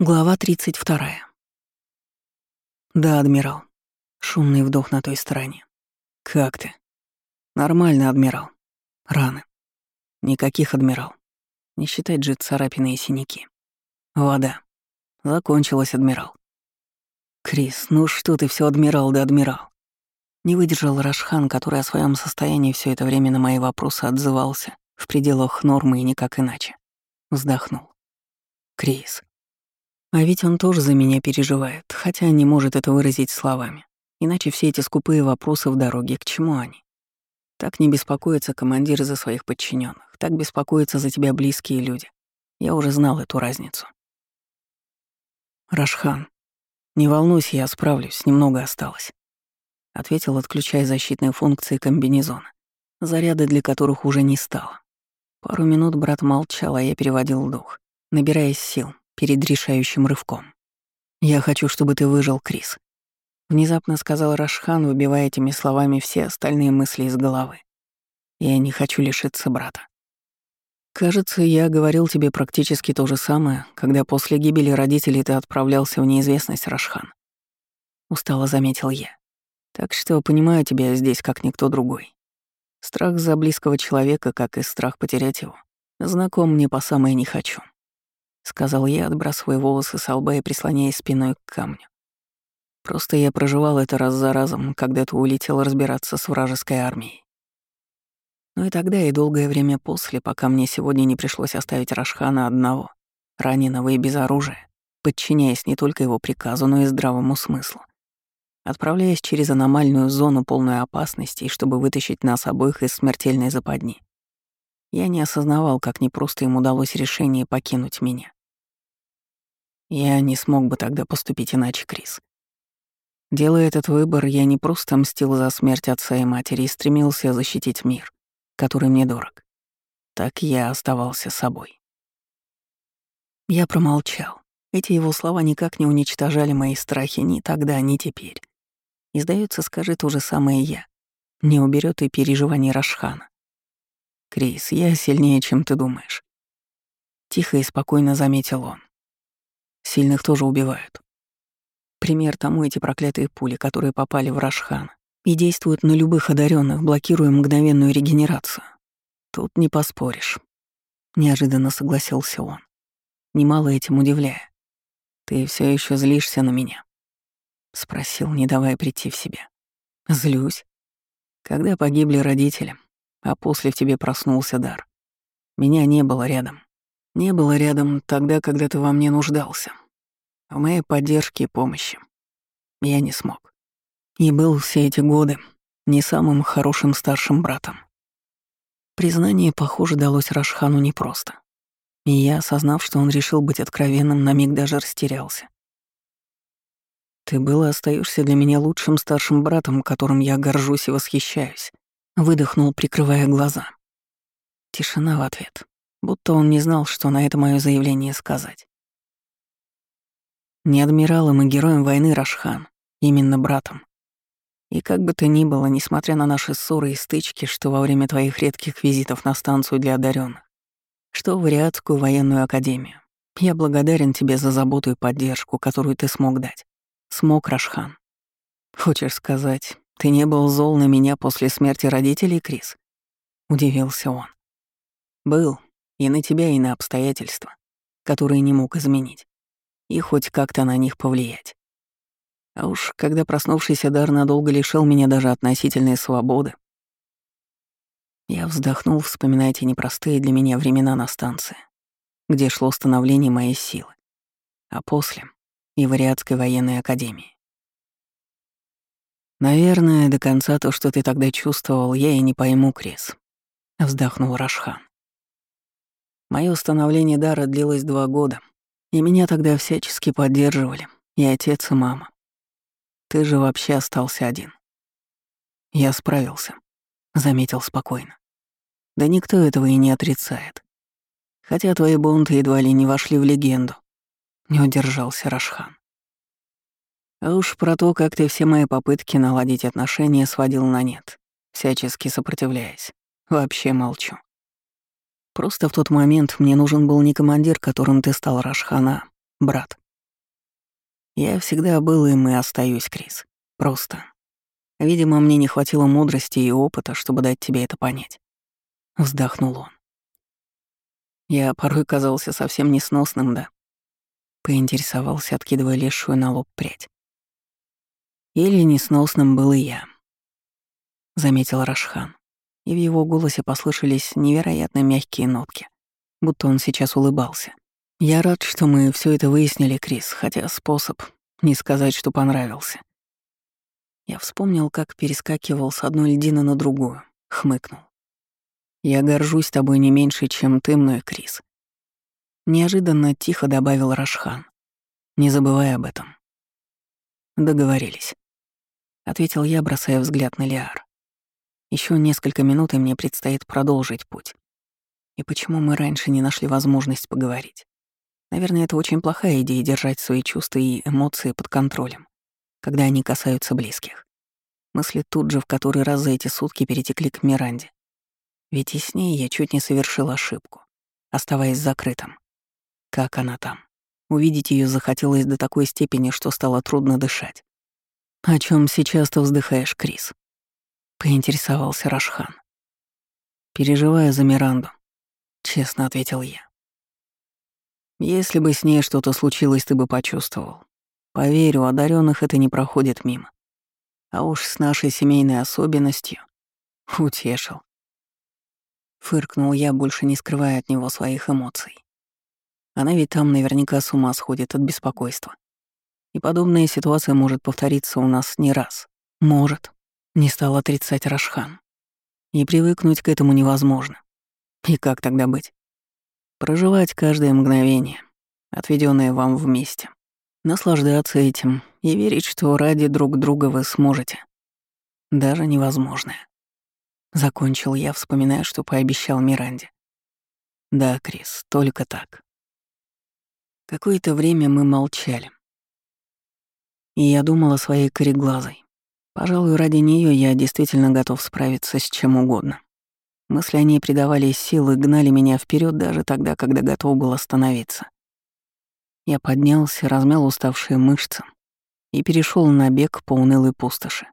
Глава 32. Да, адмирал. Шумный вдох на той стороне. Как ты? Нормально, адмирал. Раны. Никаких, адмирал. Не считать же царапины и синяки. Вода. Закончилась, адмирал. Крис, ну что ты все адмирал да адмирал. Не выдержал Рашхан, который о своем состоянии все это время на мои вопросы отзывался в пределах нормы и никак иначе. Вздохнул. Крис, а ведь он тоже за меня переживает, хотя не может это выразить словами. Иначе все эти скупые вопросы в дороге, к чему они? Так не беспокоится командир за своих подчиненных, так беспокоятся за тебя близкие люди. Я уже знал эту разницу. Рашхан, не волнуйся, я справлюсь, немного осталось. Ответил, отключая защитные функции комбинезона, заряды для которых уже не стало. Пару минут брат молчал, а я переводил дух, набираясь сил, перед решающим рывком. «Я хочу, чтобы ты выжил, Крис», — внезапно сказал Рашхан, выбивая этими словами все остальные мысли из головы. «Я не хочу лишиться брата. Кажется, я говорил тебе практически то же самое, когда после гибели родителей ты отправлялся в неизвестность, Рашхан. Устало заметил я. Так что понимаю тебя здесь как никто другой. Страх за близкого человека, как и страх потерять его, знаком мне по самое не хочу. — сказал я, отбрасывая волосы с лба и прислоняясь спиной к камню. «Просто я проживал это раз за разом, когда ты улетел разбираться с вражеской армией. Ну и тогда, и долгое время после, пока мне сегодня не пришлось оставить Рашхана одного, раненого и без оружия, подчиняясь не только его приказу, но и здравому смыслу. Отправляясь через аномальную зону полную опасностей, чтобы вытащить нас обоих из смертельной западни. Я не осознавал, как непросто им удалось решение покинуть меня. Я не смог бы тогда поступить иначе, Крис. Делая этот выбор, я не просто мстил за смерть отца и матери и стремился защитить мир, который мне дорог. Так я оставался собой. Я промолчал. Эти его слова никак не уничтожали мои страхи ни тогда, ни теперь. И, сдается, скажет то же самое я. Не уберет и переживания Рашхана. Крис, я сильнее, чем ты думаешь. Тихо и спокойно заметил он. Сильных тоже убивают. Пример тому эти проклятые пули, которые попали в Рашхан и действуют на любых одаренных, блокируя мгновенную регенерацию. Тут не поспоришь. Неожиданно согласился он, немало этим удивляя. Ты все еще злишься на меня? Спросил, не давая прийти в себя. Злюсь. Когда погибли родители, а после в тебе проснулся дар. Меня не было рядом. Не было рядом тогда, когда ты во мне нуждался. В моей поддержке и помощи. Я не смог. И был все эти годы не самым хорошим старшим братом. Признание, похоже, далось Рашхану непросто. И я, осознав, что он решил быть откровенным, на миг даже растерялся. Ты был и остаешься для меня лучшим старшим братом, которым я горжусь и восхищаюсь. Выдохнул, прикрывая глаза. Тишина в ответ будто он не знал, что на это мое заявление сказать. Не адмиралом и героем войны Рашхан, именно братом. И как бы то ни было, несмотря на наши ссоры и стычки, что во время твоих редких визитов на станцию для одаренных, что в Ариадскую военную академию, я благодарен тебе за заботу и поддержку, которую ты смог дать. Смог, Рашхан. Хочешь сказать, ты не был зол на меня после смерти родителей, Крис? Удивился он. Был, и на тебя, и на обстоятельства, которые не мог изменить, и хоть как-то на них повлиять. А уж когда проснувшийся дар надолго лишил меня даже относительной свободы, я вздохнул, вспоминая эти непростые для меня времена на станции, где шло становление моей силы, а после — и в Ариадской военной академии. «Наверное, до конца то, что ты тогда чувствовал, я и не пойму, Крис», — вздохнул Рашхан. Мое установление дара длилось два года, и меня тогда всячески поддерживали, и отец, и мама. Ты же вообще остался один. Я справился, заметил спокойно. Да никто этого и не отрицает. Хотя твои бунты едва ли не вошли в легенду. Не удержался Рашхан. А уж про то, как ты все мои попытки наладить отношения сводил на нет, всячески сопротивляясь, вообще молчу. Просто в тот момент мне нужен был не командир, которым ты стал Рашхана, брат. Я всегда был им и остаюсь, Крис. Просто. Видимо, мне не хватило мудрости и опыта, чтобы дать тебе это понять. Вздохнул он. Я порой казался совсем несносным, да? Поинтересовался, откидывая лешую на лоб прядь. Или несносным был и я. Заметил Рашхан, и в его голосе послышались невероятно мягкие нотки, будто он сейчас улыбался. Я рад, что мы все это выяснили, Крис, хотя способ не сказать, что понравился. Я вспомнил, как перескакивал с одной льдины на другую, хмыкнул. Я горжусь тобой не меньше, чем ты мной, Крис. Неожиданно тихо добавил Рашхан. Не забывай об этом. Договорились. Ответил я, бросая взгляд на Лиар. Еще несколько минут, и мне предстоит продолжить путь. И почему мы раньше не нашли возможность поговорить? Наверное, это очень плохая идея держать свои чувства и эмоции под контролем, когда они касаются близких. Мысли тут же в который раз за эти сутки перетекли к Миранде. Ведь и с ней я чуть не совершил ошибку, оставаясь закрытым. Как она там? Увидеть ее захотелось до такой степени, что стало трудно дышать. «О чем сейчас ты вздыхаешь, Крис?» — поинтересовался Рашхан. «Переживаю за Миранду», — честно ответил я. «Если бы с ней что-то случилось, ты бы почувствовал. Поверь, у одаренных это не проходит мимо. А уж с нашей семейной особенностью утешил. Фыркнул я, больше не скрывая от него своих эмоций. Она ведь там наверняка с ума сходит от беспокойства. И подобная ситуация может повториться у нас не раз. Может. Не стал отрицать Рашхан. И привыкнуть к этому невозможно. И как тогда быть? Проживать каждое мгновение, отведенное вам вместе. Наслаждаться этим и верить, что ради друг друга вы сможете. Даже невозможное. Закончил я, вспоминая, что пообещал Миранде. Да, Крис, только так. Какое-то время мы молчали. И я думал о своей кореглазой. Пожалуй, ради нее я действительно готов справиться с чем угодно. Мысли о ней придавали силы, гнали меня вперед даже тогда, когда готов был остановиться. Я поднялся, размял уставшие мышцы и перешел на бег по унылой пустоши,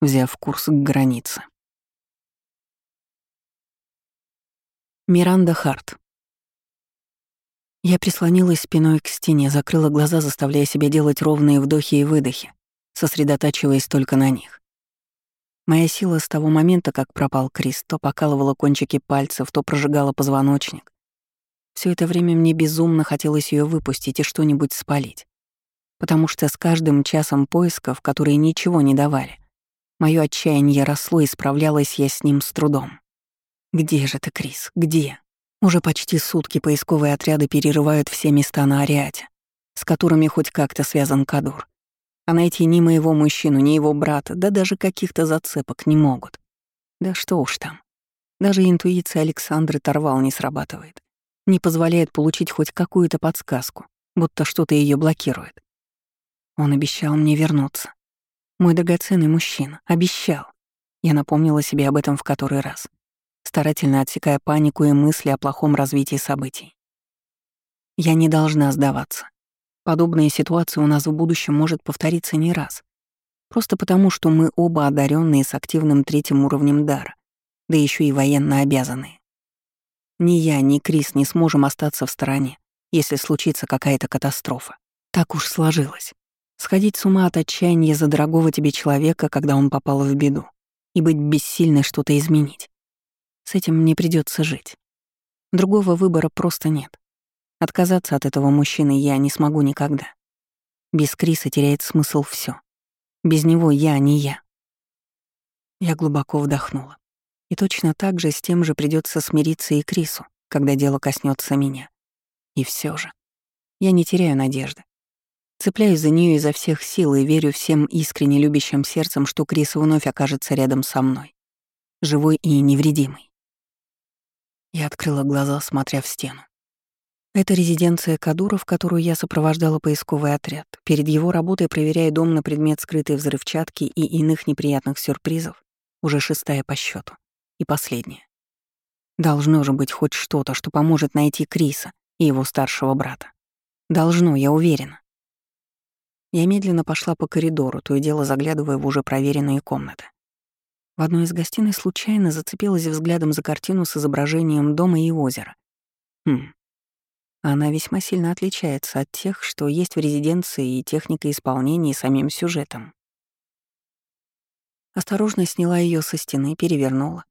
взяв курс к границе. Миранда Харт. Я прислонилась спиной к стене, закрыла глаза, заставляя себя делать ровные вдохи и выдохи, сосредотачиваясь только на них. Моя сила с того момента, как пропал Крис, то покалывала кончики пальцев, то прожигала позвоночник. Все это время мне безумно хотелось ее выпустить и что-нибудь спалить. Потому что с каждым часом поисков, которые ничего не давали, мое отчаяние росло и справлялась я с ним с трудом. Где же ты, Крис? Где? Уже почти сутки поисковые отряды перерывают все места на Ариате, с которыми хоть как-то связан Кадур. А найти ни моего мужчину, ни его брата, да даже каких-то зацепок не могут. Да что уж там. Даже интуиция Александры Торвал не срабатывает. Не позволяет получить хоть какую-то подсказку, будто что-то ее блокирует. Он обещал мне вернуться. Мой драгоценный мужчина. Обещал. Я напомнила себе об этом в который раз старательно отсекая панику и мысли о плохом развитии событий. Я не должна сдаваться. Подобная ситуация у нас в будущем может повториться не раз. Просто потому, что мы оба одаренные с активным третьим уровнем дара, да еще и военно обязанные. Ни я, ни Крис не сможем остаться в стороне, если случится какая-то катастрофа. Так уж сложилось. Сходить с ума от отчаяния за дорогого тебе человека, когда он попал в беду, и быть бессильной что-то изменить. С этим мне придется жить. Другого выбора просто нет. Отказаться от этого мужчины я не смогу никогда. Без Криса теряет смысл все. Без него я не я. Я глубоко вдохнула. И точно так же с тем же придется смириться и Крису, когда дело коснется меня. И все же. Я не теряю надежды. Цепляюсь за нее изо всех сил и верю всем искренне любящим сердцем, что Крис вновь окажется рядом со мной. Живой и невредимый. Я открыла глаза, смотря в стену. Это резиденция Кадура, в которую я сопровождала поисковый отряд, перед его работой проверяя дом на предмет скрытой взрывчатки и иных неприятных сюрпризов, уже шестая по счету и последняя. Должно же быть хоть что-то, что поможет найти Криса и его старшего брата. Должно, я уверена. Я медленно пошла по коридору, то и дело заглядывая в уже проверенные комнаты. В одной из гостиной случайно зацепилась взглядом за картину с изображением дома и озера. Хм. Она весьма сильно отличается от тех, что есть в резиденции и техника исполнения, и самим сюжетом. Осторожно сняла ее со стены, перевернула,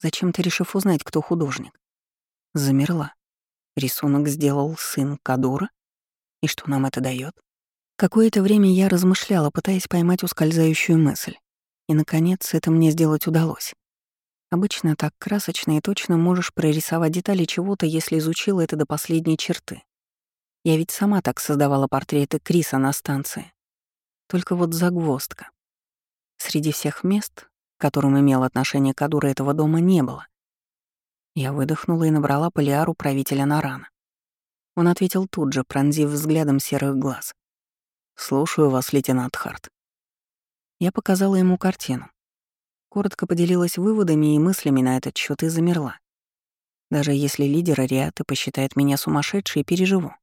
зачем-то решив узнать, кто художник. Замерла. Рисунок сделал сын Кадура? И что нам это дает? Какое-то время я размышляла, пытаясь поймать ускользающую мысль. И, наконец, это мне сделать удалось. Обычно так красочно и точно можешь прорисовать детали чего-то, если изучила это до последней черты. Я ведь сама так создавала портреты Криса на станции. Только вот загвоздка. Среди всех мест, к которым имел отношение Кадура, этого дома не было. Я выдохнула и набрала полиару правителя Нарана. Он ответил тут же, пронзив взглядом серых глаз. «Слушаю вас, лейтенант Харт». Я показала ему картину. Коротко поделилась выводами и мыслями на этот счет и замерла. Даже если лидер Ариаты посчитает меня сумасшедшей, переживу.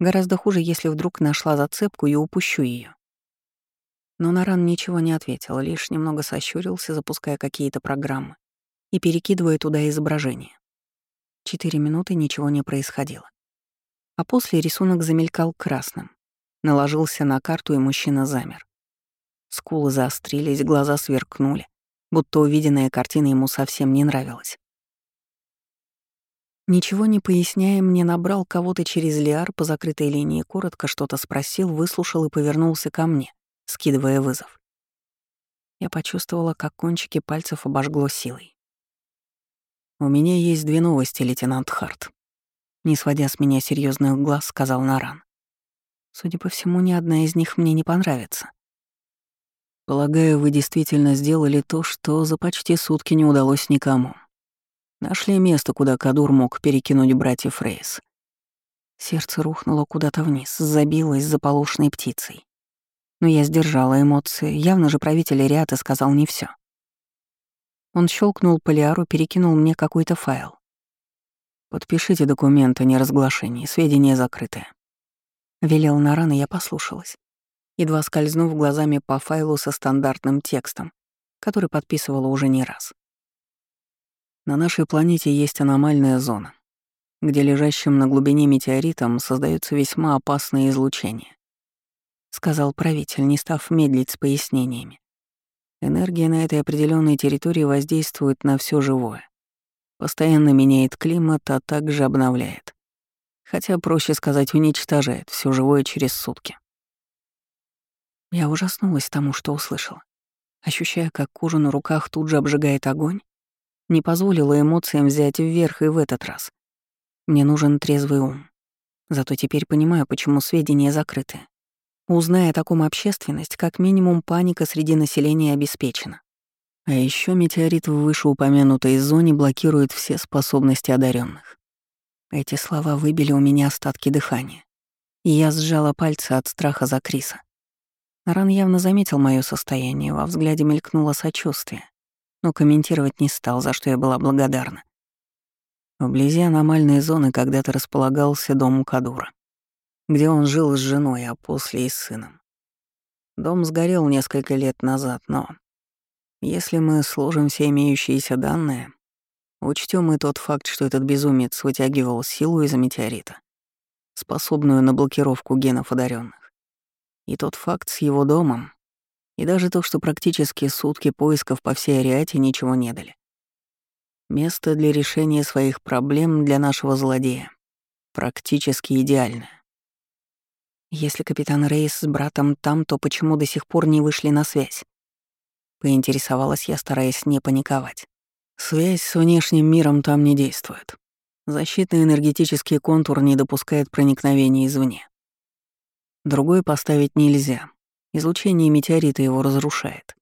Гораздо хуже, если вдруг нашла зацепку и упущу ее. Но Наран ничего не ответил, лишь немного сощурился, запуская какие-то программы и перекидывая туда изображение. Четыре минуты ничего не происходило. А после рисунок замелькал красным. Наложился на карту, и мужчина замер. Скулы заострились, глаза сверкнули, будто увиденная картина ему совсем не нравилась. Ничего не поясняя, мне набрал кого-то через Лиар по закрытой линии, коротко что-то спросил, выслушал и повернулся ко мне, скидывая вызов. Я почувствовала, как кончики пальцев обожгло силой. «У меня есть две новости, лейтенант Харт», — не сводя с меня серьезных глаз, сказал Наран. Судя по всему, ни одна из них мне не понравится. Полагаю, вы действительно сделали то, что за почти сутки не удалось никому. Нашли место, куда Кадур мог перекинуть братьев Рейс. Сердце рухнуло куда-то вниз, забилось заполошной птицей. Но я сдержала эмоции, явно же правитель Риата сказал не все. Он щелкнул полиару, перекинул мне какой-то файл. «Подпишите документы о неразглашении, сведения закрытые». Велел Наран, и я послушалась, едва скользнув глазами по файлу со стандартным текстом, который подписывала уже не раз. На нашей планете есть аномальная зона, где лежащим на глубине метеоритом создается весьма опасное излучение, сказал правитель, не став медлить с пояснениями. Энергия на этой определенной территории воздействует на все живое. Постоянно меняет климат, а также обновляет хотя, проще сказать, уничтожает все живое через сутки. Я ужаснулась тому, что услышала. Ощущая, как кожа на руках тут же обжигает огонь, не позволила эмоциям взять вверх и в этот раз. Мне нужен трезвый ум. Зато теперь понимаю, почему сведения закрыты. Узная о таком общественность, как минимум паника среди населения обеспечена. А еще метеорит в вышеупомянутой зоне блокирует все способности одаренных. Эти слова выбили у меня остатки дыхания, и я сжала пальцы от страха за Криса. Ран явно заметил мое состояние, во взгляде мелькнуло сочувствие, но комментировать не стал, за что я была благодарна. Вблизи аномальной зоны когда-то располагался дом Кадура, где он жил с женой, а после и с сыном. Дом сгорел несколько лет назад, но если мы сложим все имеющиеся данные, Учтем и тот факт, что этот безумец вытягивал силу из-за метеорита, способную на блокировку генов одаренных. И тот факт с его домом, и даже то, что практически сутки поисков по всей Ариате ничего не дали. Место для решения своих проблем для нашего злодея практически идеальное. Если капитан Рейс с братом там, то почему до сих пор не вышли на связь? Поинтересовалась я, стараясь не паниковать. Связь с внешним миром там не действует. Защитный энергетический контур не допускает проникновения извне. Другой поставить нельзя. Излучение метеорита его разрушает.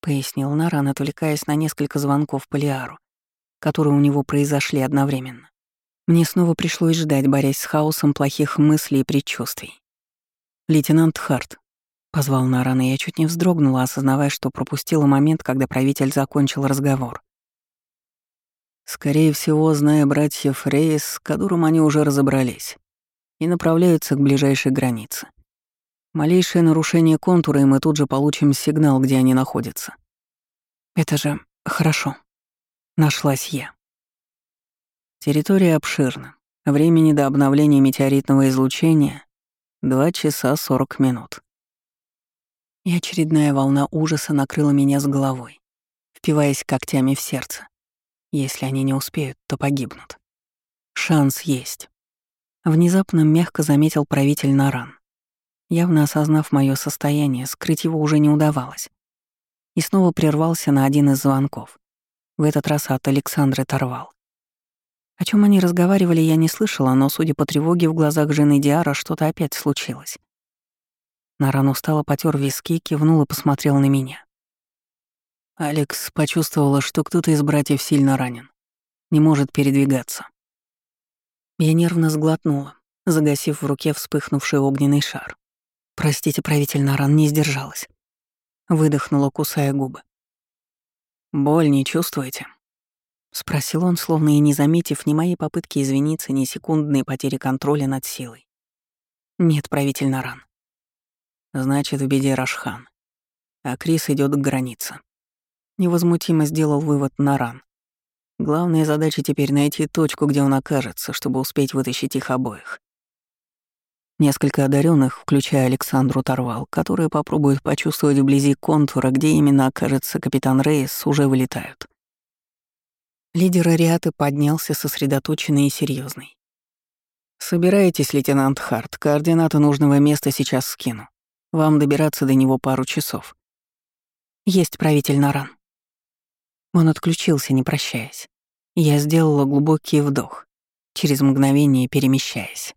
Пояснил Наран, отвлекаясь на несколько звонков Полиару, которые у него произошли одновременно. Мне снова пришлось ждать, борясь с хаосом плохих мыслей и предчувствий. «Лейтенант Харт», — позвал Наран, и я чуть не вздрогнула, осознавая, что пропустила момент, когда правитель закончил разговор. Скорее всего, зная братьев Рейс, с которым они уже разобрались, и направляются к ближайшей границе. Малейшее нарушение контура, и мы тут же получим сигнал, где они находятся. Это же хорошо. Нашлась я. Территория обширна. Времени до обновления метеоритного излучения — 2 часа 40 минут. И очередная волна ужаса накрыла меня с головой, впиваясь когтями в сердце. Если они не успеют, то погибнут. Шанс есть. Внезапно мягко заметил правитель Наран. Явно осознав мое состояние, скрыть его уже не удавалось. И снова прервался на один из звонков. В этот раз от Александры Торвал. О чем они разговаривали, я не слышала, но, судя по тревоге в глазах жены Диара, что-то опять случилось. Наран устало потер виски, кивнул и посмотрел на меня. Алекс почувствовала, что кто-то из братьев сильно ранен. Не может передвигаться. Я нервно сглотнула, загасив в руке вспыхнувший огненный шар. Простите, правитель Наран не сдержалась. Выдохнула, кусая губы. «Боль не чувствуете?» Спросил он, словно и не заметив ни моей попытки извиниться, ни секундной потери контроля над силой. «Нет, правитель Наран». «Значит, в беде Рашхан. А Крис идет к границе». Невозмутимо сделал вывод Наран. Главная задача теперь найти точку, где он окажется, чтобы успеть вытащить их обоих. Несколько одаренных, включая Александру Торвал, которые попробуют почувствовать вблизи контура, где именно окажется капитан Рейс, уже вылетают. Лидер Ариаты поднялся сосредоточенный и серьезный. «Собирайтесь, лейтенант Харт, координаты нужного места сейчас скину. Вам добираться до него пару часов». «Есть правитель Наран». Он отключился, не прощаясь. Я сделала глубокий вдох, через мгновение перемещаясь.